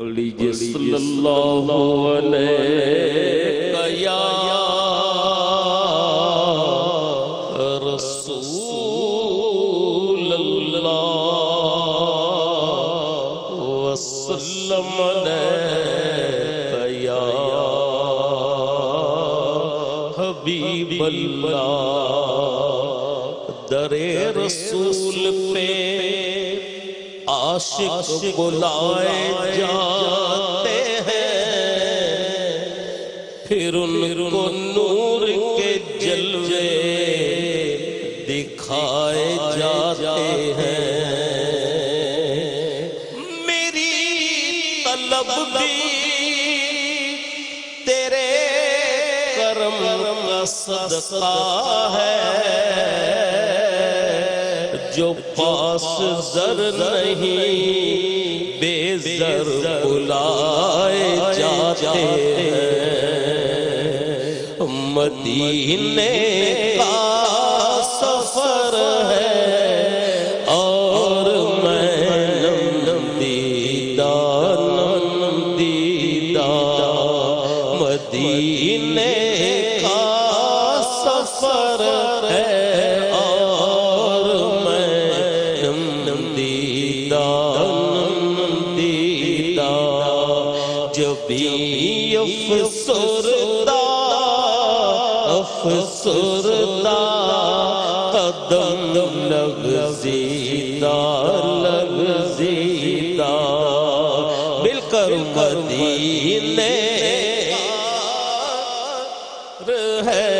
لیجیے صلی اللہ علیہ یا رسول اللہ وسلم علیہ یا حبیب اللہ در رسول پہ عاشق بلائے جاتے ہیں۔ پھر ان کو نور کے جلوے دکھائے جاتے ہیں۔ میری طلب بھی تیرے کرم کا صدقہ ہے۔ جو پاس زر نہیں، بے زر بلائے جاتے ہیں۔ مدینے کا سفر ہے اور میں نم دیدہ نم دیدہ مدینے بھی افسردہ افسردہ قدم لگزیدہ لگزیدہ مل کر مدینے ہے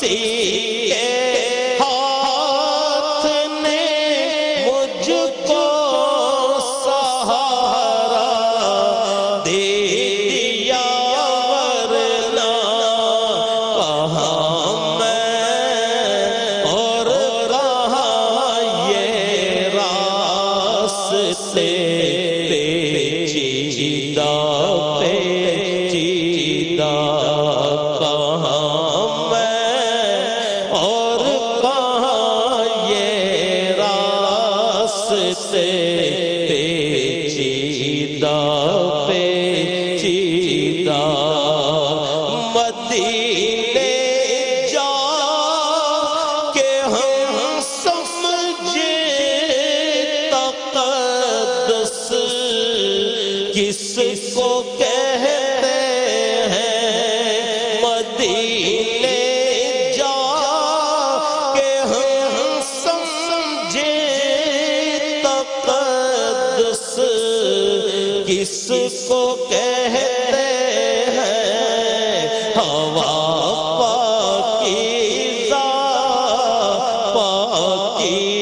کسی ہاتھ نے مجھ کو سہارا دے دیا ورنہ کہاں میں اور یہ راستے؟ سے جا کے ہم سمجھے کو کہتے ہیں؟ مدینے کس کو کہتے ہیں؟ ہوا پاکیزہ پاکیزہ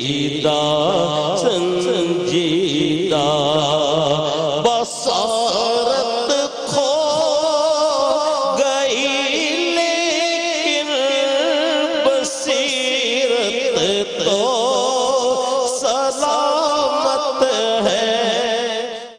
ہدایت